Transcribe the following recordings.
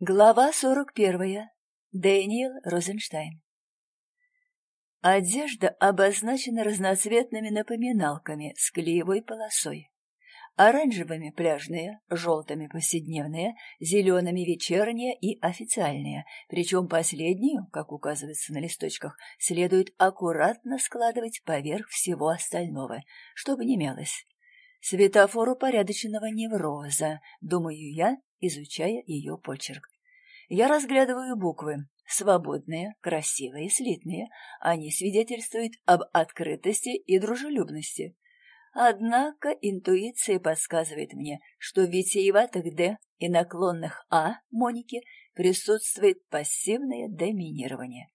Глава сорок первая. Дэниел Розенштайн. Одежда обозначена разноцветными напоминалками с клеевой полосой. Оранжевыми пляжные, желтыми повседневные, зелеными вечерние и официальные, причем последнюю, как указывается на листочках, следует аккуратно складывать поверх всего остального, чтобы не мялось. Светофор упорядоченного невроза, думаю я, изучая ее почерк. Я разглядываю буквы. Свободные, красивые, слитные. Они свидетельствуют об открытости и дружелюбности. Однако интуиция подсказывает мне, что в витиеватых «Д» и наклонных «А» Моники присутствует пассивное доминирование.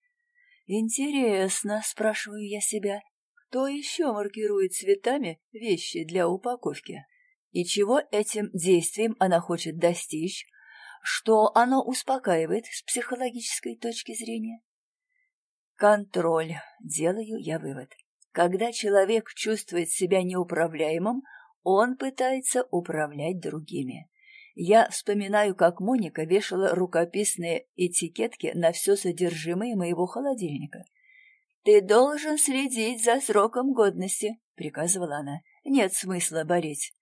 «Интересно», — спрашиваю я себя, — кто еще маркирует цветами вещи для упаковки? И чего этим действием она хочет достичь, что оно успокаивает с психологической точки зрения? Контроль. Делаю я вывод. Когда человек чувствует себя неуправляемым, он пытается управлять другими. Я вспоминаю, как Моника вешала рукописные этикетки на все содержимое моего холодильника. «Ты должен следить за сроком годности», — приказывала она. «Нет смысла болеть.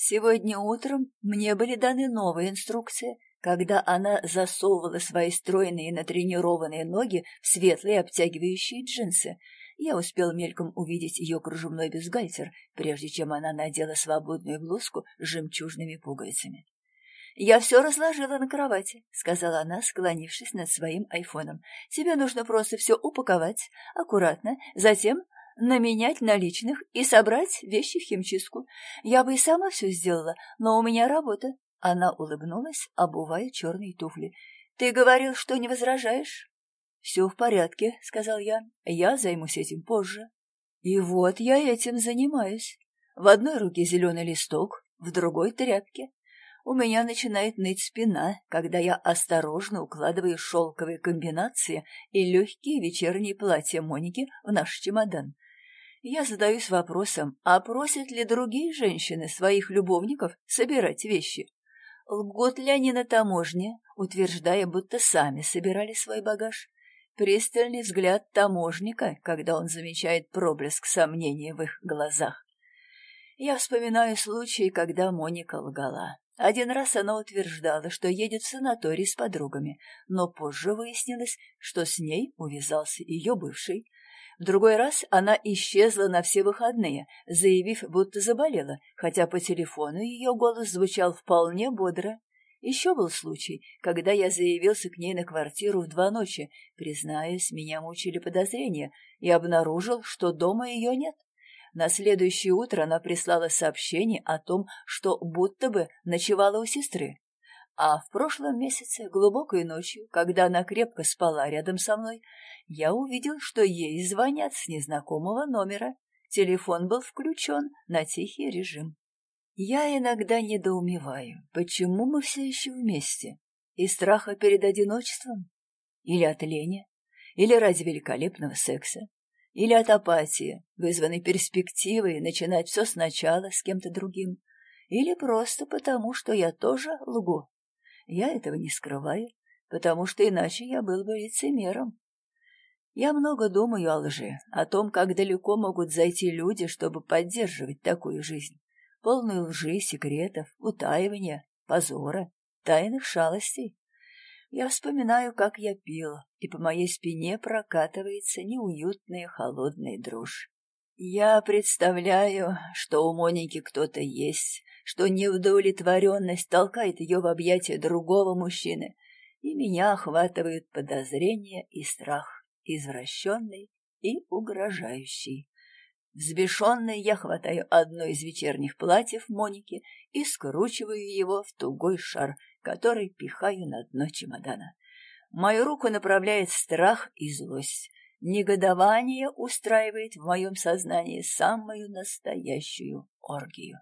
Сегодня утром мне были даны новые инструкции, когда она засовывала свои стройные натренированные ноги в светлые обтягивающие джинсы. Я успел мельком увидеть ее кружевной бюстгальтер, прежде чем она надела свободную блузку с жемчужными пуговицами. «Я все разложила на кровати», — сказала она, склонившись над своим айфоном. «Тебе нужно просто все упаковать, аккуратно, затем наменять наличных и собрать вещи в химчистку. Я бы и сама все сделала, но у меня работа. Она улыбнулась, обувая черные туфли. Ты говорил, что не возражаешь? Все в порядке, сказал я. Я займусь этим позже. И вот я этим занимаюсь. В одной руке зеленый листок, в другой тряпки. У меня начинает ныть спина, когда я осторожно укладываю шелковые комбинации и легкие вечерние платья Моники в наш чемодан. Я задаюсь вопросом, а просят ли другие женщины своих любовников собирать вещи? Лгут ли они на таможне, утверждая, будто сами собирали свой багаж? Пристальный взгляд таможника, когда он замечает проблеск сомнения в их глазах. Я вспоминаю случай, когда Моника лгала. Один раз она утверждала, что едет в санаторий с подругами, но позже выяснилось, что с ней увязался ее бывший, в другой раз она исчезла на все выходные, заявив, будто заболела, хотя по телефону ее голос звучал вполне бодро. Еще был случай, когда я заявился к ней на квартиру в два ночи, признаюсь, меня мучили подозрения, и обнаружил, что дома ее нет. На следующее утро она прислала сообщение о том, что будто бы ночевала у сестры. А в прошлом месяце, глубокой ночью, когда она крепко спала рядом со мной, я увидел, что ей звонят с незнакомого номера. Телефон был включен на тихий режим. Я иногда недоумеваю, почему мы все еще вместе? Из страха перед одиночеством? Или от лени? Или ради великолепного секса? Или от апатии, вызванной перспективой начинать все сначала с кем-то другим? Или просто потому, что я тоже лгу? Я этого не скрываю, потому что иначе я был бы лицемером. Я много думаю о лжи, о том, как далеко могут зайти люди, чтобы поддерживать такую жизнь. Полную лжи, секретов, утаивания, позора, тайных шалостей. Я вспоминаю, как я пил, и по моей спине прокатывается неуютная холодная дрожь. Я представляю, что у Моники кто-то есть, что неудовлетворенность толкает ее в объятия другого мужчины, и меня охватывают подозрения и страх, извращенный и угрожающий. Взбешенный я хватаю одно из вечерних платьев Моники и скручиваю его в тугой шар, который пихаю на дно чемодана. Мою руку направляет страх и злость. Негодование устраивает в моем сознании самую настоящую оргию.